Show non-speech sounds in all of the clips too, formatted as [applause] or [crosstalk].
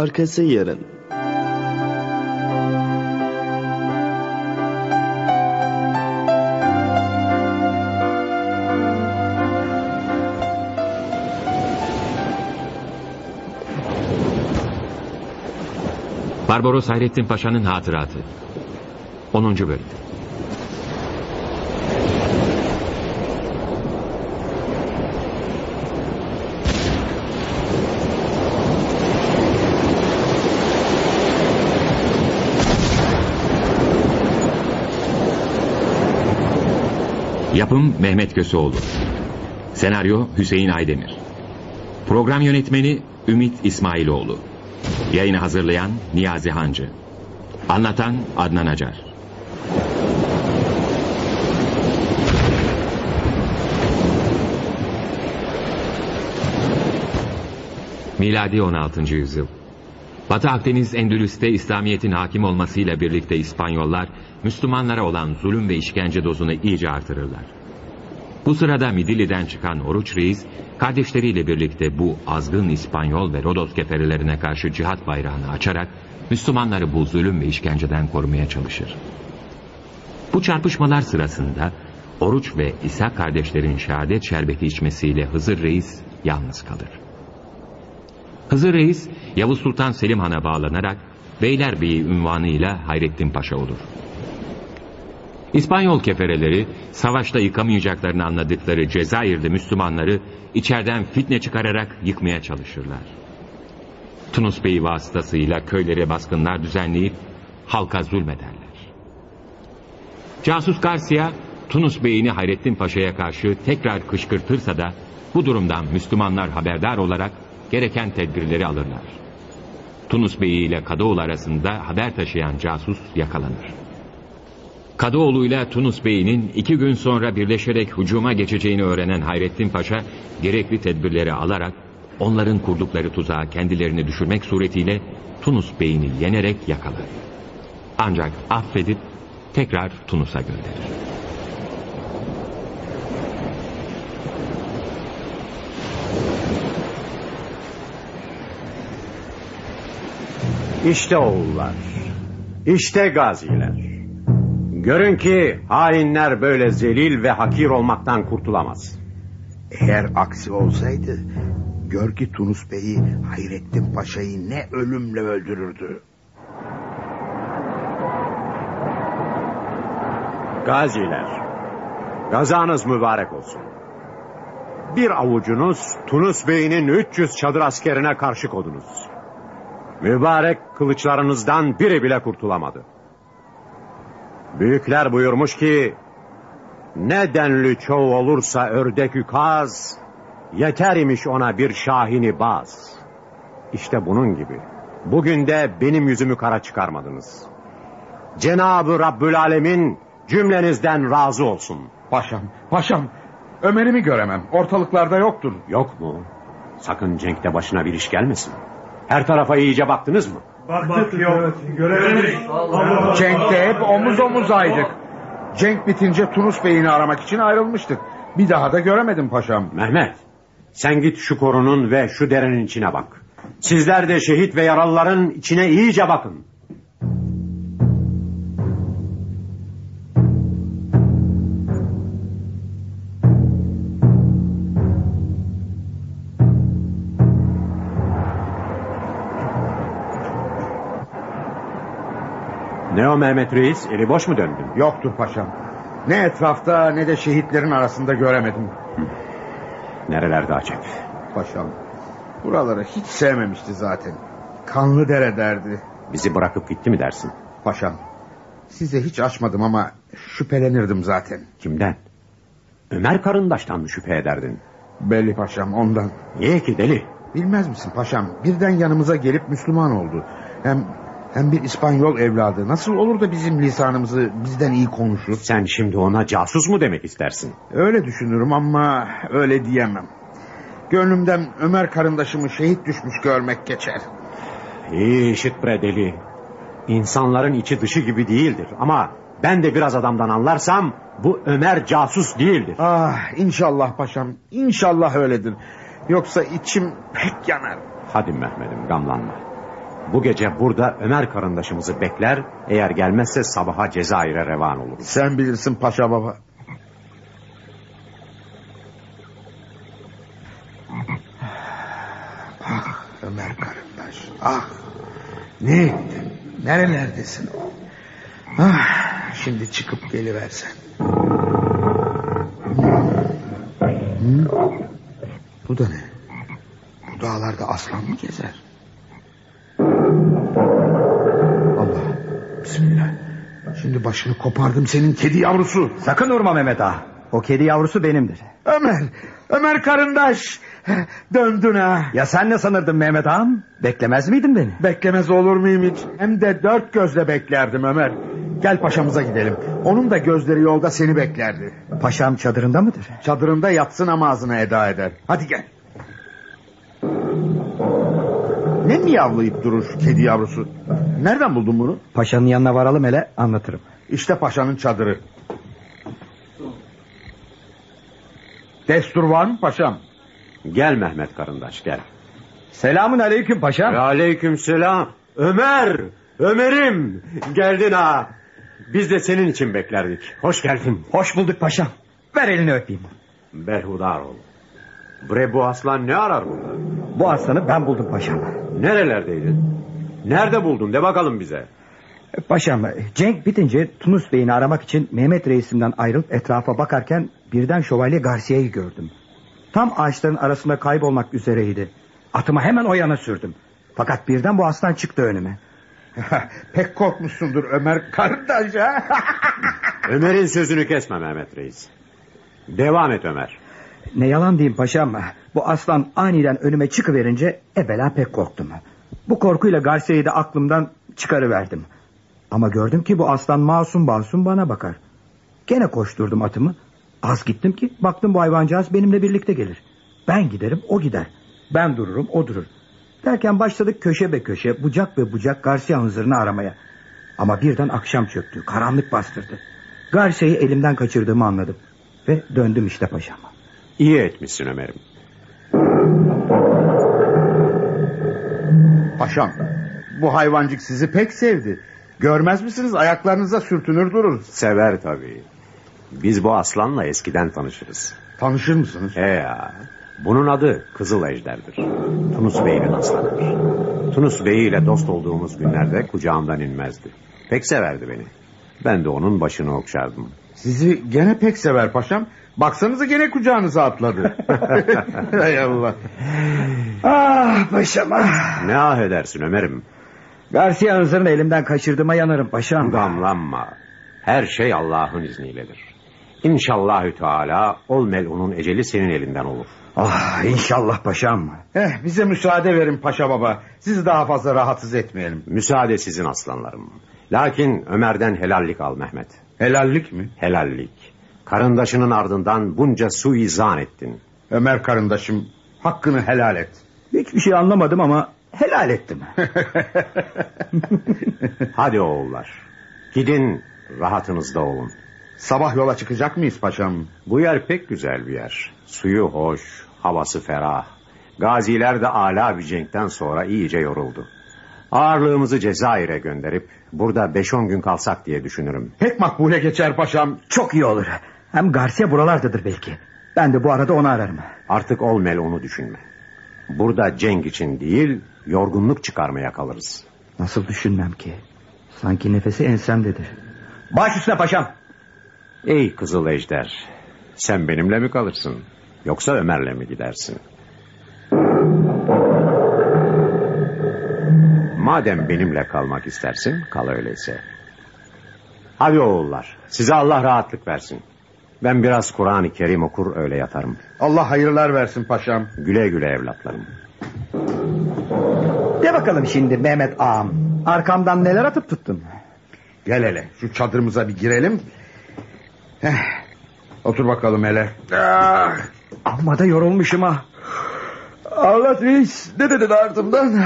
Arkası yarın. Barbaros Hayrettin Paşa'nın hatıratı. 10. bölüm. Yapım Mehmet Köseoğlu. Senaryo Hüseyin Aydemir. Program yönetmeni Ümit İsmailoğlu. Yayını hazırlayan Niyazi Hancı. Anlatan Adnan Acar. Miladi 16. yüzyıl. Batı Akdeniz Endülüs'te İslamiyet'in hakim olmasıyla birlikte İspanyollar, Müslümanlara olan zulüm ve işkence dozunu iyice artırırlar. Bu sırada Midilli'den çıkan Oruç Reis, kardeşleriyle birlikte bu azgın İspanyol ve Rodos keferelerine karşı cihat bayrağını açarak, Müslümanları bu zulüm ve işkenceden korumaya çalışır. Bu çarpışmalar sırasında, Oruç ve İsa kardeşlerin şehadet şerbeti içmesiyle Hızır Reis yalnız kalır. Hızır Reis, Yavuz Sultan Selim Han'a bağlanarak Beylerbeyi ünvanıyla Hayrettin Paşa olur. İspanyol kefereleri savaşta yıkamayacaklarını anladıkları Cezayir'de Müslümanları içeriden fitne çıkararak yıkmaya çalışırlar. Tunus Bey vasıtasıyla köylere baskınlar düzenleyip halka zulmederler. Casus Garcia, Tunus Bey'ini Hayrettin Paşa'ya karşı tekrar kışkırtırsa da bu durumdan Müslümanlar haberdar olarak gereken tedbirleri alırlar. Tunus Bey ile Kadıoğlu arasında haber taşıyan casus yakalanır. Kadıoğlu ile Tunus Bey'inin iki gün sonra birleşerek hücuma geçeceğini öğrenen Hayrettin Paşa gerekli tedbirleri alarak onların kurdukları tuzağa kendilerini düşürmek suretiyle Tunus Bey'ini yenerek yakalar. Ancak affedip tekrar Tunus'a gönderir. İşte oğullar, işte gaziler. Görün ki hainler böyle zelil ve hakir olmaktan kurtulamaz. Eğer aksi olsaydı gör ki Tunus Bey'i Hayrettin Paşa'yı ne ölümle öldürürdü. Gaziler, gazanız mübarek olsun. Bir avucunuz Tunus Bey'inin 300 çadır askerine karşı kodunuz. Mübarek kılıçlarınızdan biri bile kurtulamadı. Büyükler buyurmuş ki ne denli çoğu olursa ördek yukaz yeter imiş ona bir şahini baz. İşte bunun gibi. Bugün de benim yüzümü kara çıkarmadınız. Cenab-ı Rabbül Alemin cümlenizden razı olsun. Paşam, paşam. Ömer'imi göremem. Ortalıklarda yoktur. Yok mu? Sakın Cenk'te başına bir iş gelmesin. Her tarafa iyice baktınız mı? Baktık yok. Göremedik. Cenk'te hep omuz omuzaydık. Cenk bitince Tunus Bey'ini aramak için ayrılmıştık. Bir daha da göremedim paşam. Mehmet, sen git şu korunun ve şu derenin içine bak. Sizler de şehit ve yaralıların içine iyice bakın. O Mehmet Reis? Eli boş mu döndün? Yoktur paşam. Ne etrafta ne de şehitlerin arasında göremedim. Nerelerde acep? Paşam. Buraları hiç sevmemişti zaten. Kanlı dere derdi. Bizi bırakıp gitti mi dersin? Paşam. Size hiç açmadım ama şüphelenirdim zaten. Kimden? Ömer Karındaş'tan mı şüphe ederdin? Belli paşam ondan. Niye ki deli? Bilmez misin paşam? Birden yanımıza gelip Müslüman oldu. Hem hem bir İspanyol evladı. Nasıl olur da bizim lisanımızı bizden iyi konuşur? Sen şimdi ona casus mu demek istersin? Öyle düşünürüm ama öyle diyemem. Gönlümden Ömer karındaşımı şehit düşmüş görmek geçer. İyi işit bre deli. İnsanların içi dışı gibi değildir. Ama ben de biraz adamdan anlarsam bu Ömer casus değildir. Ah inşallah paşam inşallah öyledir. Yoksa içim pek yanar. Hadi Mehmet'im gamlanma. Bu gece burada Ömer karındaşımızı bekler. Eğer gelmezse sabaha Cezayir'e revan oluruz. Sen bilirsin paşa baba. Ah Ömer karındaş. Ah. Ne ettin? Nerelerdesin? Ah, şimdi çıkıp geliversen. Hı? Bu da ne? Bu dağlarda aslan mı gezer? Bismillah. Şimdi başını kopardım senin kedi yavrusu. Sakın vurma Mehmet Ağa. O kedi yavrusu benimdir. Ömer. Ömer karındaş. Döndün ha. Ya sen ne sanırdın Mehmet Ağam? Beklemez miydin beni? Beklemez olur muyum hiç? Hem de dört gözle beklerdim Ömer. Gel paşamıza gidelim. Onun da gözleri yolda seni beklerdi. Paşam çadırında mıdır? Çadırında yatsın namazını eda eder. Hadi gel. Ne miyavlayıp durur şu kedi yavrusu? Nereden buldun bunu? Paşanın yanına varalım hele anlatırım. İşte paşanın çadırı. Destur var mı paşam? Gel Mehmet karındaş gel. Selamun aleyküm paşam. Aleyküm selam. Ömer! Ömer'im! Geldin ha. Biz de senin için beklerdik. Hoş geldin. Hoş bulduk paşam. Ver elini öpeyim. Berhudar ol. Bre bu aslan ne arar burada? Bu aslanı ben buldum paşam. Nerelerdeydin? Nerede buldun de bakalım bize. Paşam Cenk bitince Tunus Bey'ini aramak için Mehmet Reisim'den ayrılıp etrafa bakarken birden Şövalye Garcia'yı gördüm. Tam ağaçların arasında kaybolmak üzereydi. Atımı hemen o yana sürdüm. Fakat birden bu aslan çıktı önüme. [laughs] Pek korkmuşsundur Ömer kardeş ha? [laughs] Ömer'in sözünü kesme Mehmet Reis. Devam et Ömer. Ne yalan diyeyim paşam. Bu aslan aniden önüme çıkıverince evvela pek korktum. Bu korkuyla Garcia'yı da aklımdan çıkarıverdim. Ama gördüm ki bu aslan masum masum bana bakar. Gene koşturdum atımı. Az gittim ki baktım bu hayvancağız benimle birlikte gelir. Ben giderim o gider. Ben dururum o durur. Derken başladık köşe be köşe bucak be bucak Garcia hınzırını aramaya. Ama birden akşam çöktü. Karanlık bastırdı. Garcia'yı elimden kaçırdığımı anladım. Ve döndüm işte paşama. İyi etmişsin Ömer'im. Paşam bu hayvancık sizi pek sevdi. Görmez misiniz ayaklarınıza sürtünür durur. Sever tabii. Biz bu aslanla eskiden tanışırız. Tanışır mısınız? He ya. Bunun adı Kızıl Ejder'dir. Tunus Bey'in aslanıdır. Tunus Bey ile dost olduğumuz günlerde kucağımdan inmezdi. Pek severdi beni. Ben de onun başını okşardım. Sizi gene pek sever paşam. Baksanıza gene kucağınıza atladı. [laughs] Hay Allah. Ah paşam ah. Ne ah edersin Ömer'im. Garcia hınzırını elimden kaçırdığıma yanarım paşam. Gamlanma. Her şey Allah'ın izniyledir. İnşallahü Teala ol melunun eceli senin elinden olur. Ah inşallah paşam. Eh, bize müsaade verin paşa baba. Sizi daha fazla rahatsız etmeyelim. Müsaade sizin aslanlarım. Lakin Ömer'den helallik al Mehmet. Helallik mi? Helallik. Karındaşının ardından bunca suizan ettin. Ömer karındaşım hakkını helal et. Hiçbir şey anlamadım ama helal ettim. [laughs] Hadi oğullar. Gidin rahatınızda olun. Sabah yola çıkacak mıyız paşam? Bu yer pek güzel bir yer. Suyu hoş, havası ferah. Gaziler de ala bir cenkten sonra iyice yoruldu. Ağırlığımızı Cezayir'e gönderip burada beş on gün kalsak diye düşünürüm. Pek makbule geçer paşam. Çok iyi olur. Hem Garcia buralardadır belki. Ben de bu arada onu ararım. Artık ol mel onu düşünme. Burada cenk için değil, yorgunluk çıkarmaya kalırız. Nasıl düşünmem ki? Sanki nefesi ensemdedir. Baş üstüne paşam. Ey Kızıl Ejder, sen benimle mi kalırsın? Yoksa Ömer'le mi gidersin? Madem benimle kalmak istersin, kal öyleyse. Hadi oğullar, size Allah rahatlık versin. Ben biraz Kur'an-ı Kerim okur öyle yatarım. Allah hayırlar versin paşam. Güle güle evlatlarım. De bakalım şimdi Mehmet ağam. Arkamdan neler atıp tuttun? Gel hele şu çadırımıza bir girelim. Heh, otur bakalım hele. Ah, Amma da yorulmuşum ha. Anlat reis. Ne dedin ardımdan?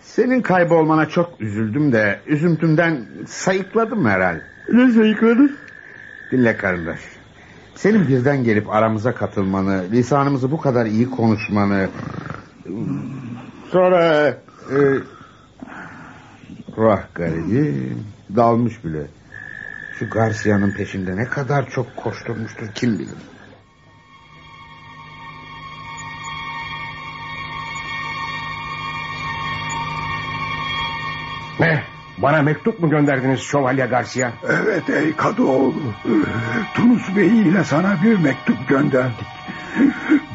senin kaybolmana çok üzüldüm de üzüntümden sayıkladım herhal. Ne sayıkladın? Dinle kardeş. Senin birden gelip aramıza katılmanı, lisanımızı bu kadar iyi konuşmanı... Sonra... e, Vah garibim. Dalmış bile. Şu Garcia'nın peşinde ne kadar çok koşturmuştur kim bilir. Bana mektup mu gönderdiniz Şövalye Garcia? Evet ey Kadıoğlu. Tunus Bey ile sana bir mektup gönderdik.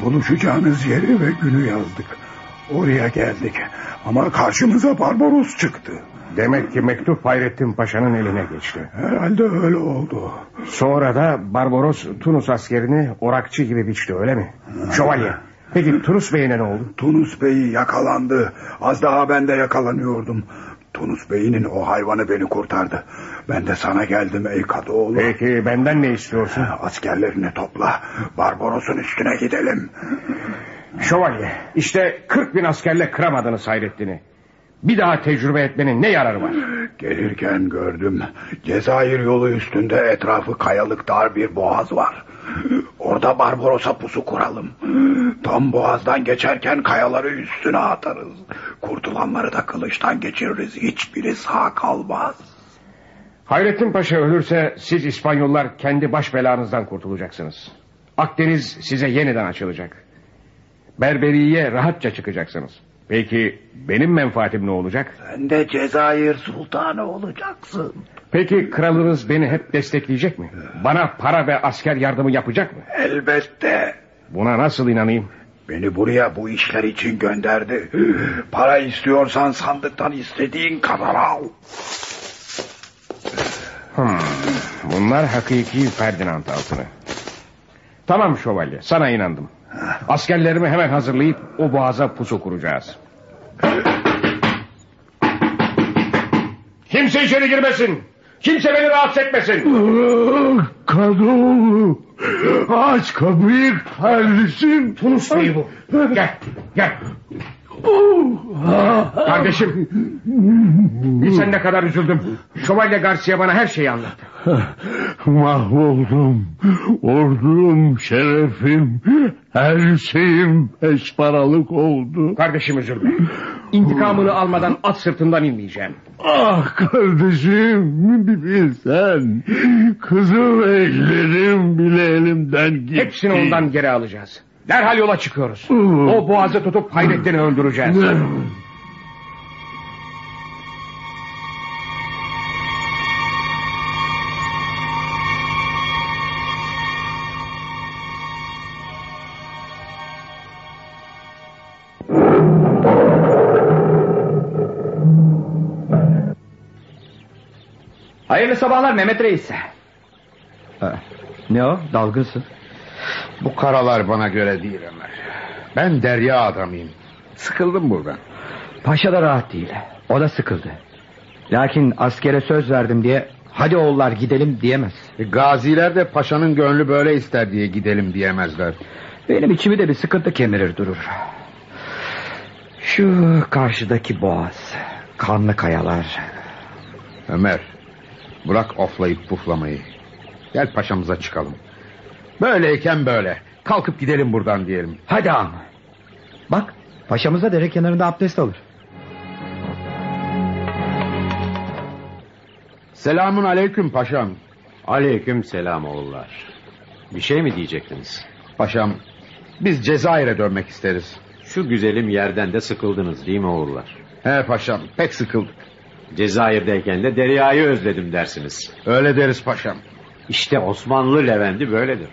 Buluşacağınız yeri ve günü yazdık. Oraya geldik. Ama karşımıza Barbaros çıktı. Demek ki mektup Hayrettin Paşa'nın eline geçti. Herhalde öyle oldu. Sonra da Barbaros Tunus askerini orakçı gibi biçti öyle mi? Şövalye. Peki Tunus Bey'ine ne oldu? Tunus Bey yakalandı. Az daha ben de yakalanıyordum. Tunus Bey'inin o hayvanı beni kurtardı. Ben de sana geldim ey Kadıoğlu. Peki benden ne istiyorsun? Askerlerini topla. Barbaros'un üstüne gidelim. Şövalye işte 40 bin askerle kıramadınız Hayrettin'i. Bir daha tecrübe etmenin ne yararı var? Gelirken gördüm. Cezayir yolu üstünde etrafı kayalık dar bir boğaz var. Orada Barbaros'a pusu kuralım. Tam boğazdan geçerken kayaları üstüne atarız. Kurtulanları da kılıçtan geçiririz. Hiçbiri sağ kalmaz. Hayrettin Paşa ölürse siz İspanyollar kendi baş belanızdan kurtulacaksınız. Akdeniz size yeniden açılacak. Berberiye rahatça çıkacaksınız. Peki benim menfaatim ne olacak? Sen de Cezayir sultanı olacaksın. Peki kralınız beni hep destekleyecek mi? Bana para ve asker yardımı yapacak mı? Elbette. Buna nasıl inanayım? Beni buraya bu işler için gönderdi. Para istiyorsan sandıktan istediğin kadar al. Hmm, bunlar hakiki Ferdinand altını. Tamam şövalye sana inandım. Askerlerimi hemen hazırlayıp o boğaza pusu kuracağız. Kimse içeri girmesin. Kimse beni rahatsız etmesin. Kadıoğlu aç kapıyı kardeşim. Tunus Bey bu. Gel gel. Kardeşim. Bilsen ne kadar üzüldüm. Şövalye Garcia bana her şeyi anlattı. Mahvoldum. Ordum, şerefim, her şeyim beş paralık oldu. Kardeşim üzülme. İntikamını almadan at sırtından inmeyeceğim. Ah kardeşim bir bilsen. Kızım ellerim bile elimden gitti. Hepsini ondan geri alacağız. Derhal yola çıkıyoruz. O boğazı tutup Hayrettin'i öldüreceğiz. Hayırlı sabahlar Mehmet Reis. Ne o dalgınsın? Bu karalar bana göre değil Ömer. Ben derya adamıyım. Sıkıldım buradan. Paşa da rahat değil. O da sıkıldı. Lakin askere söz verdim diye hadi oğullar gidelim diyemez. E, gaziler de paşanın gönlü böyle ister diye gidelim diyemezler. Benim içimi de bir sıkıntı kemirir durur. Şu karşıdaki boğaz. Kanlı kayalar. Ömer bırak oflayıp puflamayı. Gel paşamıza çıkalım. Böyleyken böyle. Kalkıp gidelim buradan diyelim. Hadi ağam. Bak paşamız da dere kenarında abdest alır. Selamun aleyküm paşam. Aleyküm selam oğullar. Bir şey mi diyecektiniz? Paşam biz Cezayir'e dönmek isteriz. Şu güzelim yerden de sıkıldınız değil mi oğullar? He paşam pek sıkıldık. Cezayir'deyken de deryayı özledim dersiniz. Öyle deriz paşam. İşte Osmanlı Levendi böyledir.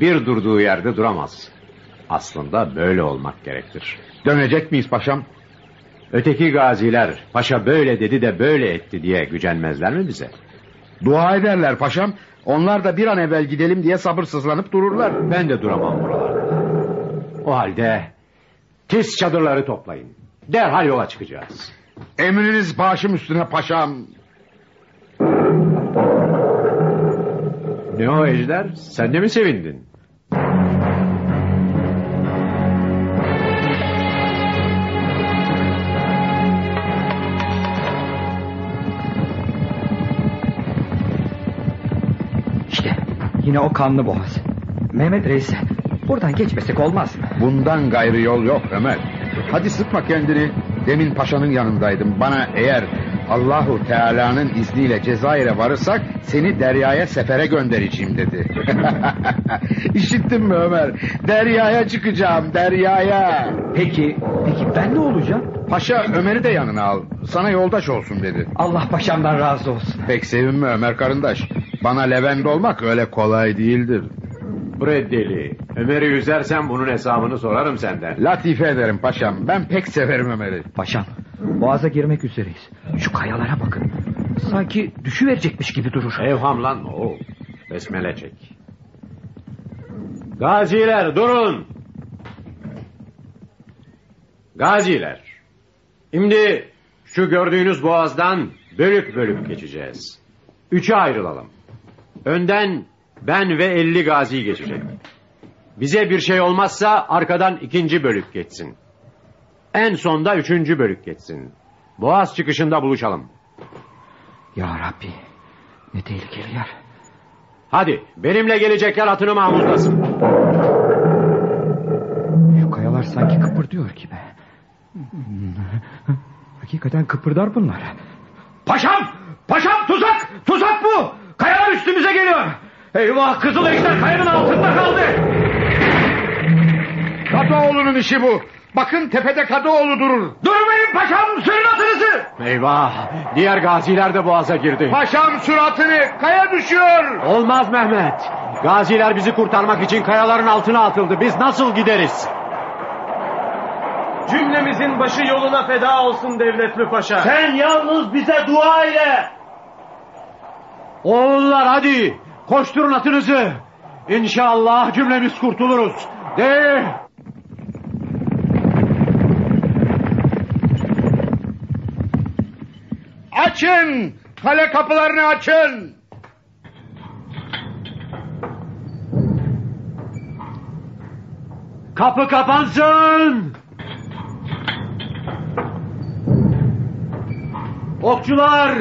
Bir durduğu yerde duramaz. Aslında böyle olmak gerektir. Dönecek miyiz paşam? Öteki gaziler paşa böyle dedi de böyle etti diye gücenmezler mi bize? Dua ederler paşam. Onlar da bir an evvel gidelim diye sabırsızlanıp dururlar. Ben de duramam buralarda. O halde tiz çadırları toplayın. Derhal yola çıkacağız. Emriniz başım üstüne paşam. Ne o Ejder? Sen de mi sevindin? İşte yine o kanlı boğaz. Mehmet Reis buradan geçmesek olmaz mı? Bundan gayrı yol yok Ömer. Hadi sıkma kendini. Demin paşanın yanındaydım. Bana eğer Allahu Teala'nın izniyle Cezayir'e varırsak seni deryaya sefere göndereceğim dedi. [laughs] İşittin mi Ömer? Deryaya çıkacağım deryaya. Peki, peki ben ne olacağım? Paşa Ömer'i de yanına al. Sana yoldaş olsun dedi. Allah paşamdan razı olsun. Pek sevinme Ömer karındaş. Bana Levent olmak öyle kolay değildir. Bre deli. Ömer'i üzersen bunun hesabını sorarım senden. Latife ederim paşam. Ben pek severim Ömer'i. Paşam, boğaza girmek üzereyiz. Şu kayalara bakın. Sanki düşüverecekmiş gibi durur. Evhamlanma oğul. Besmele çek. Gaziler durun. Gaziler. Şimdi şu gördüğünüz boğazdan bölük bölük geçeceğiz. Üçe ayrılalım. Önden ben ve elli gazi geçecek. Bize bir şey olmazsa arkadan ikinci bölük geçsin. En sonda üçüncü bölük geçsin. Boğaz çıkışında buluşalım. Ya Rabbi, ne tehlikeli yer. Hadi benimle gelecekler atını mahmuzlasın. Şu kayalar sanki kıpırdıyor gibi. Hakikaten kıpırdar bunlar. Paşam! Paşam tuzak! Tuzak bu! Kayalar üstümüze geliyor! Eyvah kızıl ejder kayanın altında kaldı! Kadıoğlu'nun işi bu. Bakın tepede Kadıoğlu durur. Durmayın paşam! Sürün atınızı! Eyvah! Diğer gaziler de boğaza girdi. Paşam suratını kaya düşüyor. Olmaz Mehmet. Gaziler bizi kurtarmak için kayaların altına atıldı. Biz nasıl gideriz? Cümlemizin başı yoluna feda olsun devletli paşa. Sen yalnız bize dua ile. Oğullar hadi! Koşturun atınızı! İnşallah cümlemiz kurtuluruz. De! Açın. Kale kapılarını açın. Kapı kapansın! Okçular,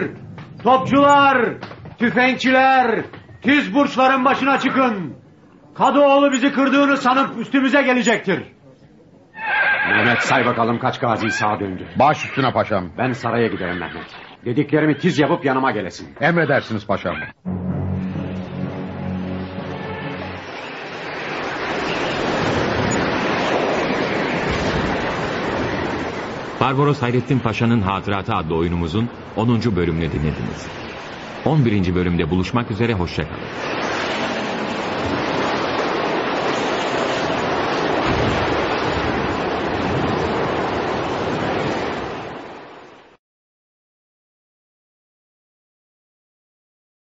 topçular, tüfekçiler, tiz burçların başına çıkın. Kadıoğlu bizi kırdığını sanıp üstümüze gelecektir. Mehmet say bakalım kaç gazi sağa döndü. Baş üstüne paşam. Ben saraya giderim Mehmet. Dediklerimi tiz yapıp yanıma gelesin. Emredersiniz paşam. Barbaros Hayrettin Paşa'nın Hatıratı adlı oyunumuzun 10. bölümünü dinlediniz. 11. bölümde buluşmak üzere hoşçakalın.